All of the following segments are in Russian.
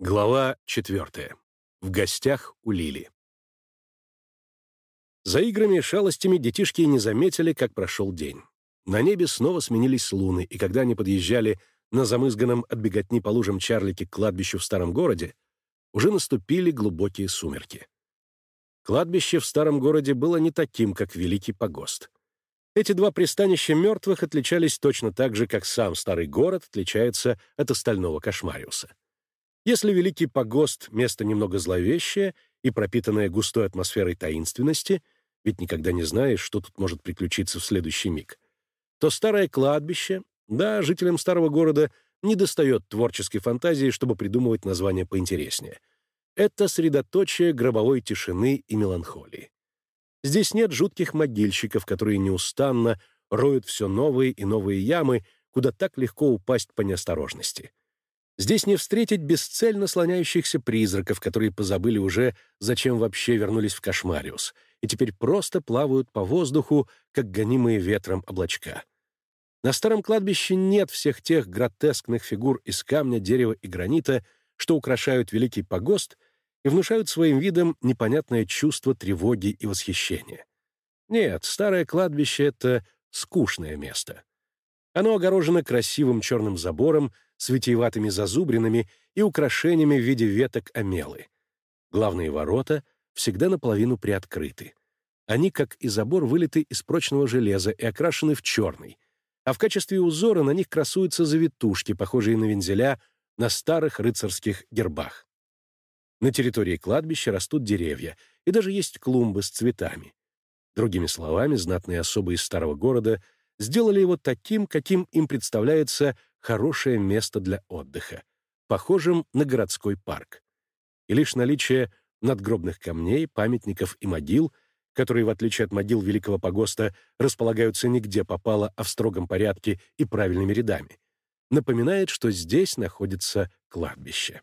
Глава четвертая. В гостях у Лили. За играми и шалостями детишки не заметили, как прошел день. На небе снова сменились луны, и когда они подъезжали на замызганном от беготни по лужам Чарлике к кладбищу в старом городе, уже наступили глубокие сумерки. Кладбище в старом городе было не таким, как Великий Погост. Эти два пристанища мертвых отличались точно так же, как сам старый город отличается от остального Кошмариуса. Если Великий Погост — место немного зловещее и пропитанное густой атмосферой таинственности, ведь никогда не знаешь, что тут может приключиться в следующий миг, то старое кладбище, да, жителям старого города не достает творческой фантазии, чтобы придумывать названия поинтереснее. Это средоточие гробовой тишины и меланхолии. Здесь нет жутких могильщиков, которые неустанно роют все новые и новые ямы, куда так легко упасть по неосторожности. Здесь не встретить бесцельно слоняющихся призраков, которые позабыли уже, зачем вообще вернулись в Кошмариус, и теперь просто плавают по воздуху, как гонимые ветром облачка. На старом кладбище нет всех тех гротескных фигур из камня, дерева и гранита, что украшают Великий Погост и внушают своим видом непонятное чувство тревоги и восхищения. Нет, старое кладбище — это скучное место. Оно огорожено красивым черным забором с витиеватыми зазубринами и украшениями в виде веток омелы. Главные ворота всегда наполовину приоткрыты. Они, как и забор, вылиты из прочного железа и окрашены в черный, а в качестве узора на них красуются завитушки, похожие на вензеля на старых рыцарских гербах. На территории кладбища растут деревья, и даже есть клумбы с цветами. Другими словами, знатные особы из старого города сделали его таким, каким им представляется хорошее место для отдыха, похожим на городской парк. И лишь наличие надгробных камней, памятников и могил, которые, в отличие от могил Великого Погоста, располагаются нигде попало, а в строгом порядке и правильными рядами, напоминает, что здесь находится кладбище.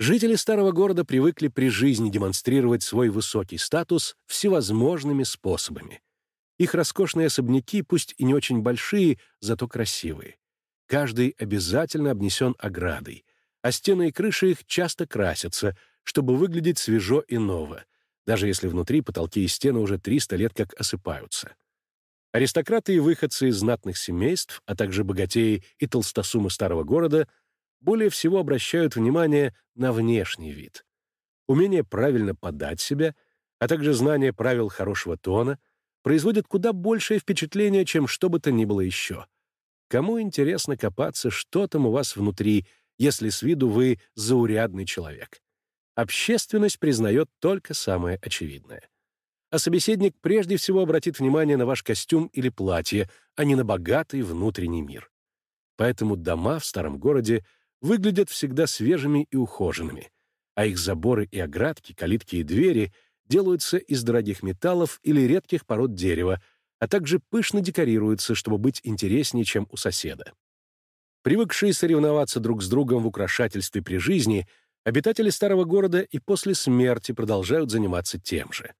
Жители старого города привыкли при жизни демонстрировать свой высокий статус всевозможными способами. Их роскошные особняки, пусть и не очень большие, зато красивые. Каждый обязательно обнесен оградой, а стены и крыши их часто красятся, чтобы выглядеть свежо и ново, даже если внутри потолки и стены уже 300 лет как осыпаются. Аристократы и выходцы из знатных семейств, а также богатеи и толстосумы старого города — более всего обращают внимание на внешний вид. Умение правильно подать себя, а также знание правил хорошего тона производят куда большее впечатление, чем что бы то ни было еще. Кому интересно копаться, что там у вас внутри, если с виду вы заурядный человек? Общественность признает только самое очевидное. А собеседник прежде всего обратит внимание на ваш костюм или платье, а не на богатый внутренний мир. Поэтому дома в старом городе выглядят всегда свежими и ухоженными, а их заборы и оградки, калитки и двери делаются из дорогих металлов или редких пород дерева, а также пышно декорируются, чтобы быть интереснее, чем у соседа. Привыкшие соревноваться друг с другом в украшательстве при жизни, обитатели старого города и после смерти продолжают заниматься тем же.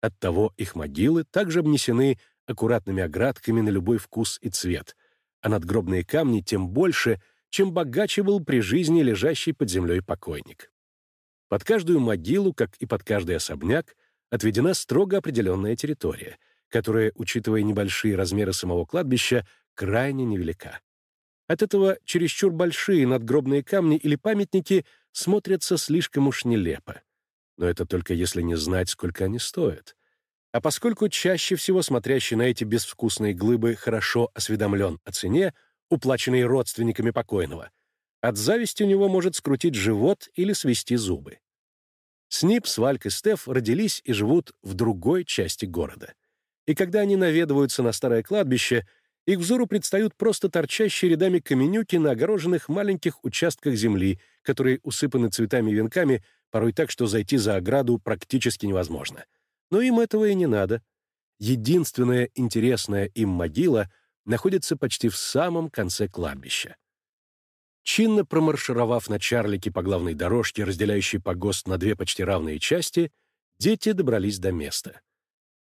Оттого их могилы также обнесены аккуратными оградками на любой вкус и цвет, а надгробные камни тем больше — чем богаче был при жизни лежащий под землей покойник. Под каждую могилу, как и под каждый особняк, отведена строго определенная территория, которая, учитывая небольшие размеры самого кладбища, крайне невелика. От этого чересчур большие надгробные камни или памятники смотрятся слишком уж нелепо. Но это только если не знать, сколько они стоят. А поскольку чаще всего смотрящий на эти безвкусные глыбы хорошо осведомлен о цене, уплаченные родственниками покойного. От зависти у него может скрутить живот или свести зубы. Снип, Свальк и Стеф родились и живут в другой части города. И когда они наведываются на старое кладбище, их взору предстают просто торчащие рядами каменюки на огороженных маленьких участках земли, которые усыпаны цветами и венками, порой так, что зайти за ограду практически невозможно. Но им этого и не надо. Единственная интересная им могила находится почти в самом конце кладбища. Чинно промаршировав на Чарлике по главной дорожке, разделяющей погост на две почти равные части, дети добрались до места.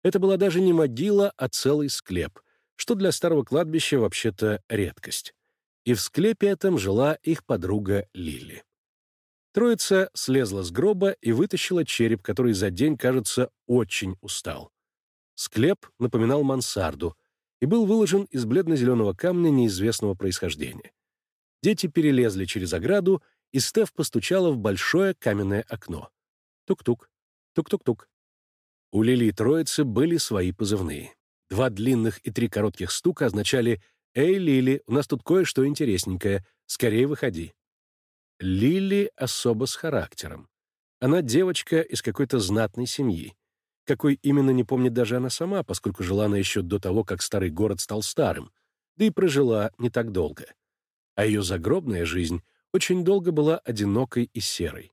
Это была даже не могила, а целый склеп, что для старого кладбища вообще-то редкость. И в склепе этом жила их подруга Лили. Троица слезла с гроба и вытащила череп, который за день, кажется, очень устал. Склеп напоминал мансарду и был выложен из бледно-зеленого камня неизвестного происхождения. Дети перелезли через ограду, и Стеф постучала в большое каменное окно. Тук-тук, тук-тук-тук. У Лили Троицы были свои позывные. Два длинных и три коротких стука означали «Эй, Лили, у нас тут кое-что интересненькое. Скорее выходи». Лили особо с характером. Она девочка из какой-то знатной семьи. Какой именно не помнит даже она сама, поскольку жила она еще до того, как старый город стал старым, да и прожила не так долго. А ее загробная жизнь очень долго была одинокой и серой.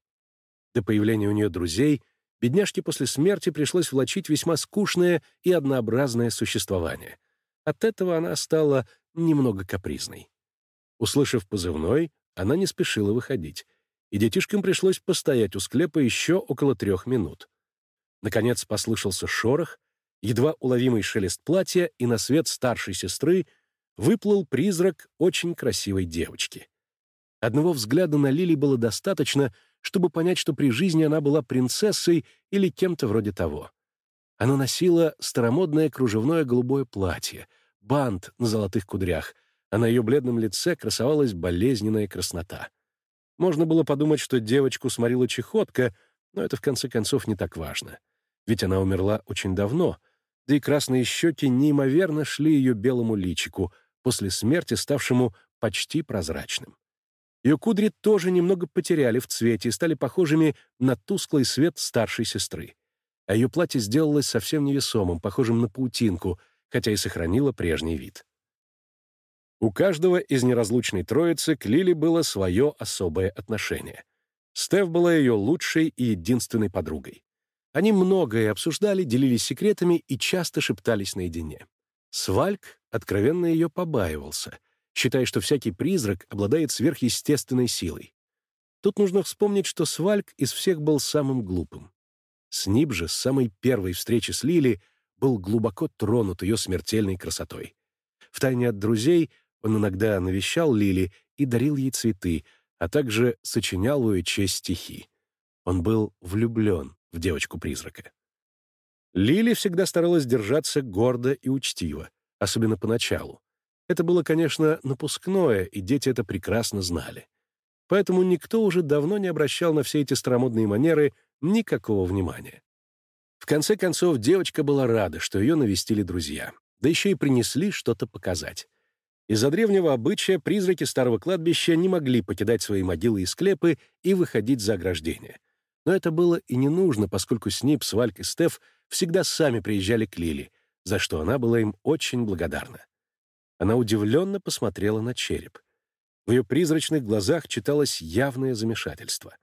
До появления у нее друзей бедняжке после смерти пришлось влачить весьма скучное и однообразное существование. От этого она стала немного капризной. Услышав позывной, она не спешила выходить, и детишкам пришлось постоять у склепа еще около трех минут. Наконец послышался шорох, едва уловимый шелест платья, и на свет старшей сестры выплыл призрак очень красивой девочки. Одного взгляда на Лили было достаточно, чтобы понять, что при жизни она была принцессой или кем-то вроде того. Она носила старомодное кружевное голубое платье, бант на золотых кудрях, а на ее бледном лице красовалась болезненная краснота. Можно было подумать, что девочку сморила чехотка, но это в конце концов не так важно. Ведь она умерла очень давно, да и красные щеки неимоверно шли ее белому личику, после смерти ставшему почти прозрачным. Ее кудри тоже немного потеряли в цвете и стали похожими на тусклый свет старшей сестры. А ее платье сделалось совсем невесомым, похожим на паутинку, хотя и сохранило прежний вид. У каждого из неразлучной троицы к Лили было свое особое отношение. Стеф была ее лучшей и единственной подругой. Они многое обсуждали, делились секретами и часто шептались наедине. Свальк откровенно ее побаивался, считая, что всякий призрак обладает сверхъестественной силой. Тут нужно вспомнить, что Свальк из всех был самым глупым. Снип же с самой первой встречи с Лили был глубоко тронут ее смертельной красотой. Втайне от друзей он иногда навещал Лили и дарил ей цветы, а также сочинял ее честь стихи. Он был влюблен в девочку-призрака. Лили всегда старалась держаться гордо и учтиво, особенно поначалу. Это было, конечно, напускное, и дети это прекрасно знали. Поэтому никто уже давно не обращал на все эти старомодные манеры никакого внимания. В конце концов, девочка была рада, что ее навестили друзья, да еще и принесли что-то показать. Из-за древнего обычая призраки старого кладбища не могли покидать свои могилы и склепы и выходить за ограждение. Но это было и не нужно, поскольку Снип, Свальк и Стеф всегда сами приезжали к Лили, за что она была им очень благодарна. Она удивленно посмотрела на череп. В ее призрачных глазах читалось явное замешательство.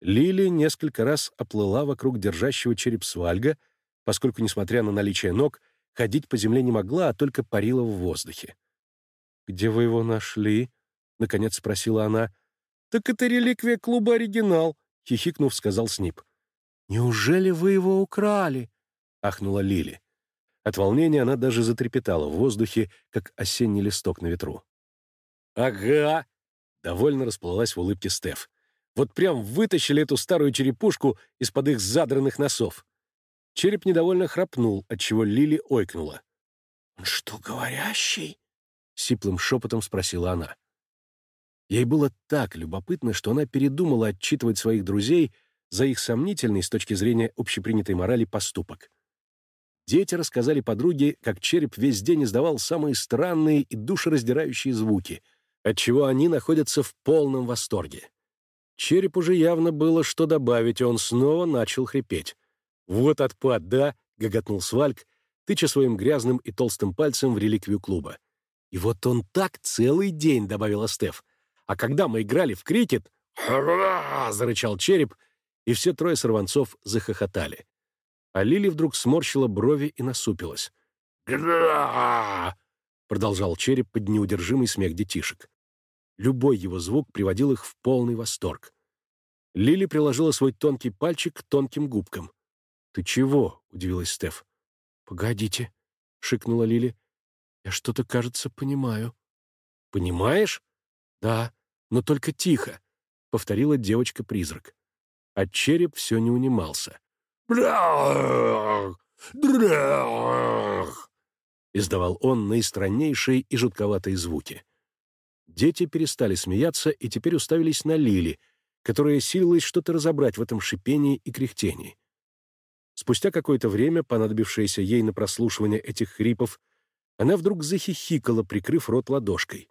Лили несколько раз оплыла вокруг держащего череп Свальга, поскольку, несмотря на наличие ног, ходить по земле не могла, а только парила в воздухе. «Где вы его нашли?» — наконец спросила она. «Так это реликвия клуба «Оригинал», — хихикнув, сказал Снип. «Неужели вы его украли?» — ахнула Лили. От волнения она даже затрепетала в воздухе, как осенний листок на ветру. «Ага!» — довольно расплылась в улыбке Стеф. «Вот прям вытащили эту старую черепушку из-под их задранных носов». Череп недовольно храпнул, отчего Лили ойкнула. «Он что, говорящий?» сиплым шепотом спросила она. Ей было так любопытно, что она передумала отчитывать своих друзей за их сомнительный с точки зрения общепринятой морали поступок. Дети рассказали подруге, как череп весь день издавал самые странные и душераздирающие звуки, отчего они находятся в полном восторге. Череп уже явно было что добавить, и он снова начал хрипеть. «Вот отпад, да?» — гоготнул Свальк, тыча своим грязным и толстым пальцем в реликвию клуба. «И вот он так целый день», — добавила Стеф. «А когда мы играли в крикет...» зарычал череп, и все трое сорванцов захохотали. А Лили вдруг сморщила брови и насупилась. «Гра!» — продолжал череп под неудержимый смех детишек. Любой его звук приводил их в полный восторг. Лили приложила свой тонкий пальчик к тонким губкам. «Ты чего?» — удивилась Стеф. «Погодите», — шикнула Лили. Я что-то, кажется, понимаю. Понимаешь? Да, но только тихо. — повторила девочка-призрак. А череп все не унимался. Издавал он наистраннейшие и жутковатые звуки. Дети перестали смеяться и теперь уставились на Лили, которая силилась что-то разобрать в этом шипении и кряхтении. Спустя какое-то время, понадобившееся ей на прослушивание этих хрипов, она вдруг захихикала, прикрыв рот ладошкой.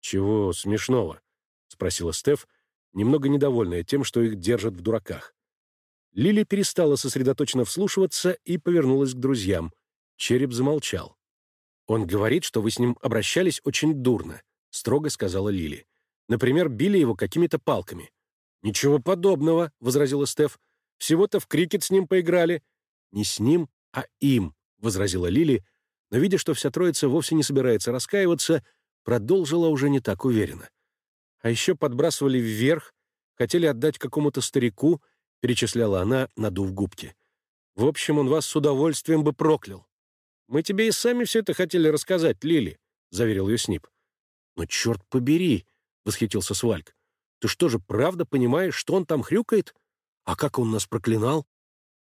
«Чего смешного?» — спросила Стеф, немного недовольная тем, что их держат в дураках. Лили перестала сосредоточенно вслушиваться и повернулась к друзьям. Череп замолчал. «Он говорит, что вы с ним обращались очень дурно», — строго сказала Лили. «Например, били его какими-то палками». «Ничего подобного», — возразила Стеф. «Всего-то в крикет с ним поиграли». «Не с ним, а им», — возразила Лили, но, видя, что вся троица вовсе не собирается раскаиваться, продолжила уже не так уверенно. А еще подбрасывали вверх, хотели отдать какому-то старику, перечисляла она, надув губки. В общем, он вас с удовольствием бы проклял. Мы тебе и сами все это хотели рассказать, Лили, заверил ее Снип. Но черт побери, восхитился Свальк. Ты что же, правда понимаешь, что он там хрюкает? А как он нас проклинал?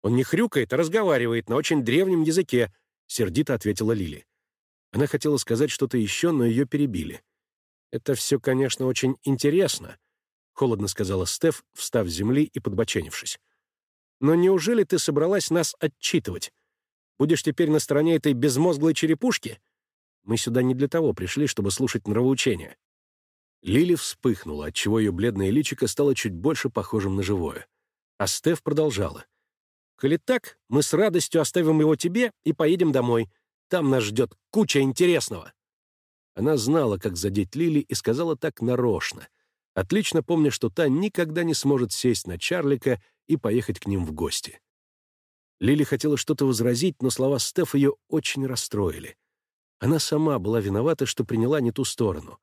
Он не хрюкает, а разговаривает на очень древнем языке, сердито ответила Лили. Она хотела сказать что-то еще, но ее перебили. «Это все, конечно, очень интересно», — холодно сказала Стеф, встав с земли и подбоченившись. «Но неужели ты собралась нас отчитывать? Будешь теперь на стороне этой безмозглой черепушки? Мы сюда не для того пришли, чтобы слушать нравоучения». Лили вспыхнула, отчего ее бледное личико стало чуть больше похожим на живое. А Стеф продолжала. «Коли так, мы с радостью оставим его тебе и поедем домой. Там нас ждет куча интересного». Она знала, как задеть Лили, и сказала так нарочно, отлично помня, что та никогда не сможет сесть на Чарлика и поехать к ним в гости. Лили хотела что-то возразить, но слова Стеф ее очень расстроили. Она сама была виновата, что приняла не ту сторону.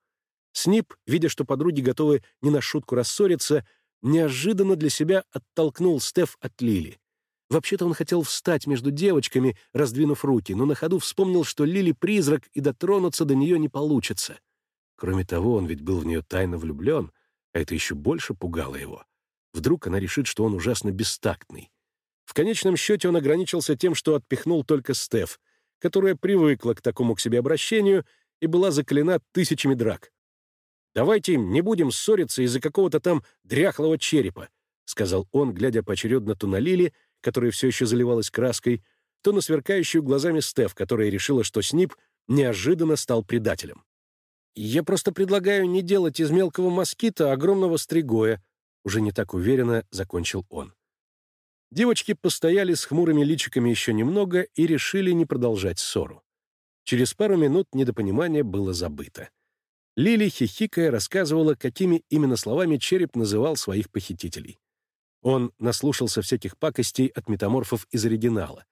Снип, видя, что подруги готовы не на шутку рассориться, неожиданно для себя оттолкнул Стеф от Лили. Вообще-то он хотел встать между девочками, раздвинув руки, но на ходу вспомнил, что Лили — призрак, и дотронуться до нее не получится. Кроме того, он ведь был в нее тайно влюблен, а это еще больше пугало его. Вдруг она решит, что он ужасно бестактный. В конечном счете он ограничился тем, что отпихнул только Стеф, которая привыкла к такому к себе обращению и была заклена тысячами драк. «Давайте не будем ссориться из-за какого-то там дряхлого черепа», — сказал он, глядя поочередно то на Лили, которая все еще заливалась краской, то на сверкающую глазами Стеф, которая решила, что Снип неожиданно стал предателем. «Я просто предлагаю не делать из мелкого москита огромного стригоя», уже не так уверенно закончил он. Девочки постояли с хмурыми личиками еще немного и решили не продолжать ссору. Через пару минут недопонимание было забыто. Лили, хихикая, рассказывала, какими именно словами череп называл своих похитителей. Он наслушался всяких пакостей от метаморфов из оригинала,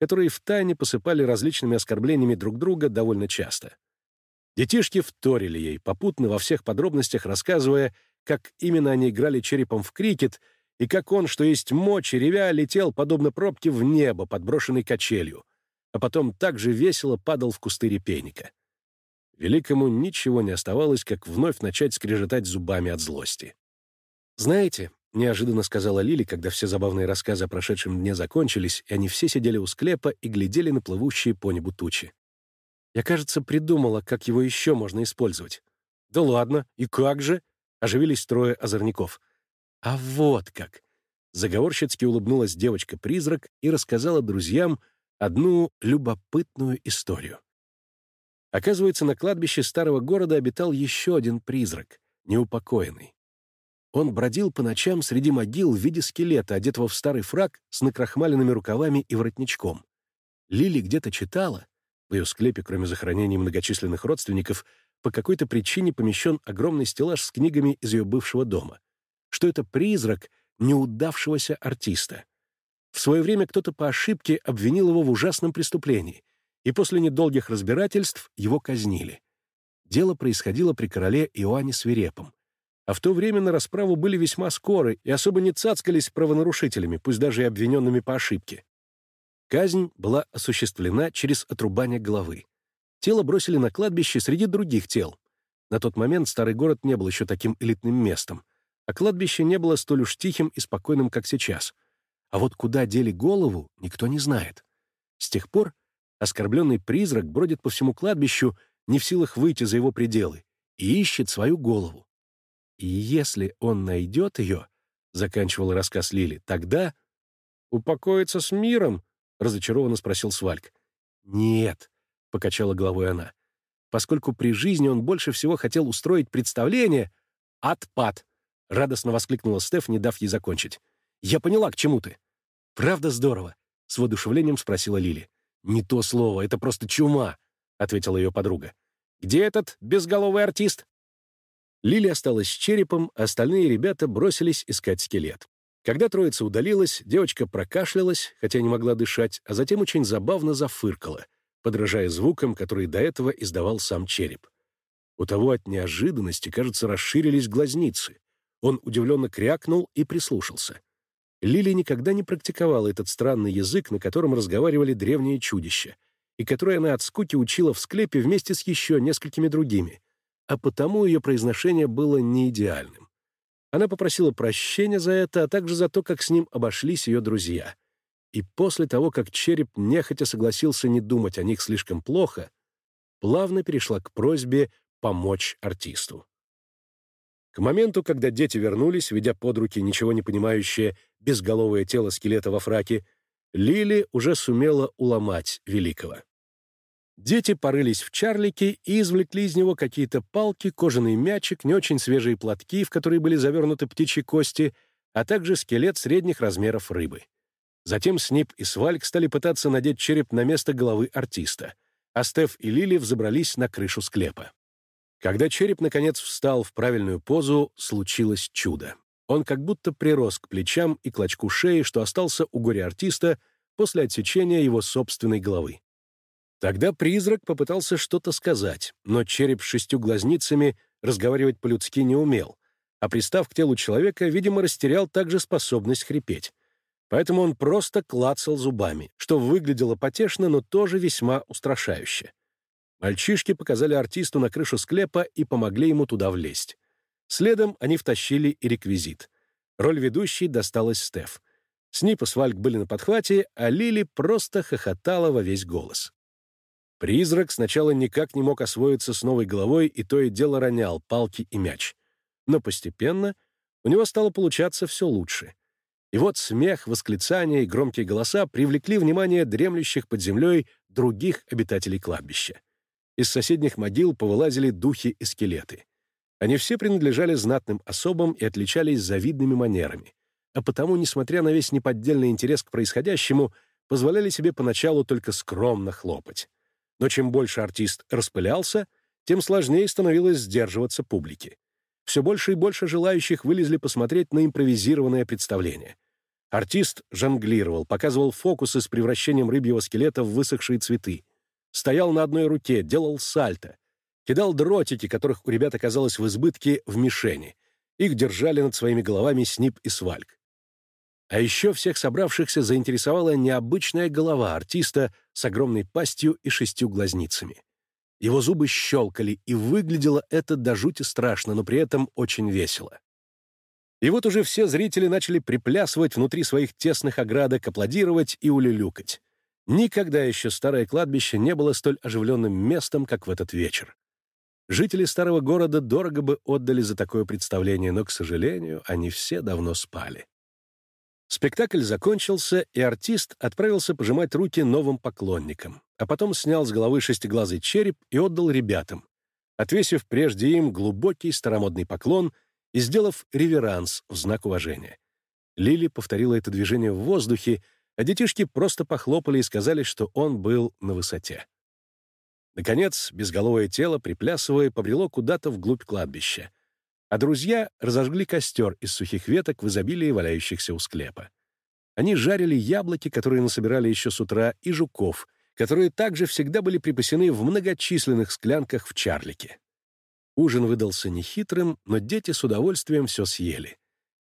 которые втайне посыпали различными оскорблениями друг друга довольно часто. Детишки вторили ей, попутно во всех подробностях рассказывая, как именно они играли черепом в крикет и как он, что есть мочи, ревя, летел, подобно пробке, в небо, подброшенной качелью, а потом так же весело падал в кусты репейника. Великому ничего не оставалось, как вновь начать скрежетать зубами от злости. «Знаете, — неожиданно сказала Лили, когда все забавные рассказы о прошедшем дне закончились, и они все сидели у склепа и глядели на плывущие по небу тучи. «Я, кажется, придумала, как его еще можно использовать». «Да ладно, и как же?» — оживились трое озорников. «А вот как!» Заговорщицки улыбнулась девочка-призрак и рассказала друзьям одну любопытную историю. Оказывается, на кладбище старого города обитал еще один призрак, неупокоенный. Он бродил по ночам среди могил в виде скелета, одетого в старый фраг с накрахмаленными рукавами и воротничком. Лили где-то читала, в ее склепе, кроме захоронений многочисленных родственников, по какой-то причине помещен огромный стеллаж с книгами из ее бывшего дома, что это призрак неудавшегося артиста. В свое время кто-то по ошибке обвинил его в ужасном преступлении, и после недолгих разбирательств его казнили. Дело происходило при короле Иоанне Свирепом, а в то время на расправу были весьма скоры и особо не цацкались правонарушителями, пусть даже и обвиненными по ошибке. Казнь была осуществлена через отрубание головы. Тело бросили на кладбище среди других тел. На тот момент старый город не был еще таким элитным местом, а кладбище не было столь уж тихим и спокойным, как сейчас. А вот куда дели голову, никто не знает. С тех пор оскорбленный призрак бродит по всему кладбищу, не в силах выйти за его пределы, и ищет свою голову. И если он найдет ее, — заканчивал рассказ Лили, — тогда... «Упокоиться с миром?» — разочарованно спросил Свальк. «Нет», — покачала головой она, поскольку при жизни он больше всего хотел устроить представление «Отпад!» — радостно воскликнула Стеф, не дав ей закончить. «Я поняла, к чему ты». «Правда здорово?» — с воодушевлением спросила Лили. «Не то слово, это просто чума», — ответила ее подруга. «Где этот безголовый артист?» Лили осталась с черепом, а остальные ребята бросились искать скелет. Когда троица удалилась, девочка прокашлялась, хотя не могла дышать, а затем очень забавно зафыркала, подражая звукам, которые до этого издавал сам череп. У того от неожиданности, кажется, расширились глазницы. Он удивленно крякнул и прислушался. Лили никогда не практиковала этот странный язык, на котором разговаривали древние чудища, и который она от скуки учила в склепе вместе с еще несколькими другими, а потому ее произношение было не идеальным. Она попросила прощения за это, а также за то, как с ним обошлись ее друзья. И после того, как череп нехотя согласился не думать о них слишком плохо, плавно перешла к просьбе помочь артисту. К моменту, когда дети вернулись, ведя под руки ничего не понимающее безголовое тело скелета во фраке, Лили уже сумела уломать великого. Дети порылись в чарлике и извлекли из него какие-то палки, кожаный мячик, не очень свежие платки, в которые были завернуты птичьи кости, а также скелет средних размеров рыбы. Затем Снип и Свальк стали пытаться надеть череп на место головы артиста, а Стеф и Лили взобрались на крышу склепа. Когда череп, наконец, встал в правильную позу, случилось чудо. Он как будто прирос к плечам и клочку шеи, что остался у горя-артиста после отсечения его собственной головы. Тогда призрак попытался что-то сказать, но череп с шестью глазницами разговаривать по-людски не умел, а пристав к телу человека, видимо, растерял также способность хрипеть. Поэтому он просто клацал зубами, что выглядело потешно, но тоже весьма устрашающе. Мальчишки показали артисту на крышу склепа и помогли ему туда влезть. Следом они втащили и реквизит. Роль ведущей досталась Стеф. Снип и Свальк были на подхвате, а Лили просто хохотала во весь голос. Призрак сначала никак не мог освоиться с новой головой и то и дело ронял палки и мяч. Но постепенно у него стало получаться все лучше. И вот смех, восклицания и громкие голоса привлекли внимание дремлющих под землей других обитателей кладбища. Из соседних могил повылазили духи и скелеты. Они все принадлежали знатным особам и отличались завидными манерами, а потому, несмотря на весь неподдельный интерес к происходящему, позволяли себе поначалу только скромно хлопать. Но чем больше артист распылялся, тем сложнее становилось сдерживаться публике. Все больше и больше желающих вылезли посмотреть на импровизированное представление. Артист жонглировал, показывал фокусы с превращением рыбьего скелета в высохшие цветы. Стоял на одной руке, делал сальто. Кидал дротики, которых у ребят оказалось в избытке, в мишени. Их держали над своими головами Снип и Свальк. А еще всех собравшихся заинтересовала необычная голова артиста с огромной пастью и шестью глазницами. Его зубы щелкали, и выглядело это до жути страшно, но при этом очень весело. И вот уже все зрители начали приплясывать внутри своих тесных оградок, аплодировать и улюлюкать. Никогда еще старое кладбище не было столь оживленным местом, как в этот вечер. Жители старого города дорого бы отдали за такое представление, но, к сожалению, они все давно спали. Спектакль закончился, и артист отправился пожимать руки новым поклонникам, а потом снял с головы шестиглазый череп и отдал ребятам, отвесив прежде им глубокий старомодный поклон и сделав реверанс в знак уважения. Лили повторила это движение в воздухе, а детишки просто похлопали и сказали, что он был на высоте. Наконец, безголовое тело, приплясывая, побрело куда-то вглубь кладбища, а друзья разожгли костер из сухих веток в изобилии валяющихся у склепа. Они жарили яблоки, которые насобирали еще с утра, и жуков, которые также всегда были припасены в многочисленных склянках в чарлике. Ужин выдался нехитрым, но дети с удовольствием все съели.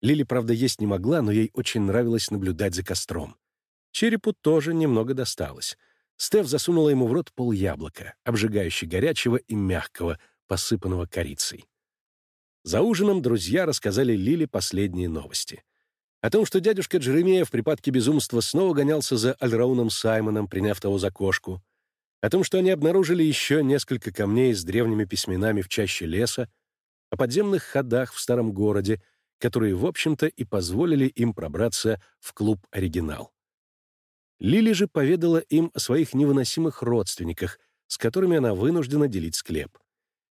Лили, правда, есть не могла, но ей очень нравилось наблюдать за костром. Черепу тоже немного досталось. Стеф засунула ему в рот пол яблока, обжигающе горячего и мягкого, посыпанного корицей. За ужином друзья рассказали Лиле последние новости. О том, что дядюшка Джеремея в припадке безумства снова гонялся за Альрауном Саймоном, приняв того за кошку. О том, что они обнаружили еще несколько камней с древними письменами в чаще леса, о подземных ходах в старом городе, которые, в общем-то, и позволили им пробраться в клуб «Оригинал». Лили же поведала им о своих невыносимых родственниках, с которыми она вынуждена делить склеп.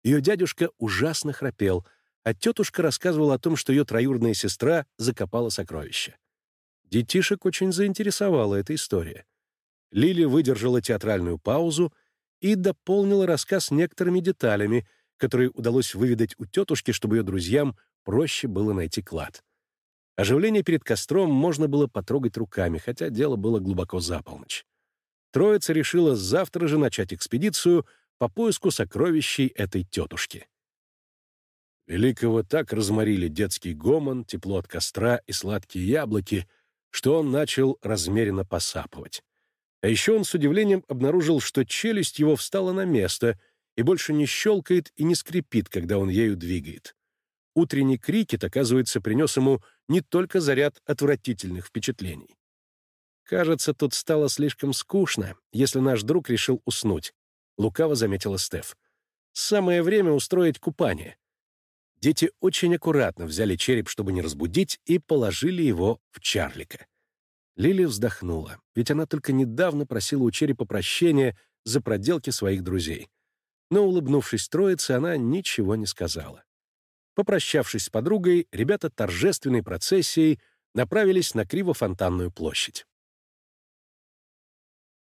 Ее дядюшка ужасно храпел — а тетушка рассказывала о том, что ее троюродная сестра закопала сокровища. Детишек очень заинтересовала эта история. Лили выдержала театральную паузу и дополнила рассказ некоторыми деталями, которые удалось выведать у тетушки, чтобы ее друзьям проще было найти клад. Оживление перед костром можно было потрогать руками, хотя дело было глубоко за полночь. Троица решила завтра же начать экспедицию по поиску сокровищей этой тетушки. Великого так разморили детский гомон, тепло от костра и сладкие яблоки, что он начал размеренно посапывать. А еще он с удивлением обнаружил, что челюсть его встала на место и больше не щелкает и не скрипит, когда он ею двигает. Утренний крикет, оказывается, принес ему не только заряд отвратительных впечатлений. «Кажется, тут стало слишком скучно, если наш друг решил уснуть», — лукаво заметила Стеф. «Самое время устроить купание. Дети очень аккуратно взяли череп, чтобы не разбудить, и положили его в Чарлика. Лили вздохнула, ведь она только недавно просила у черепа прощения за проделки своих друзей. Но, улыбнувшись троице, она ничего не сказала. Попрощавшись с подругой, ребята торжественной процессией направились на Криво-фонтанную площадь.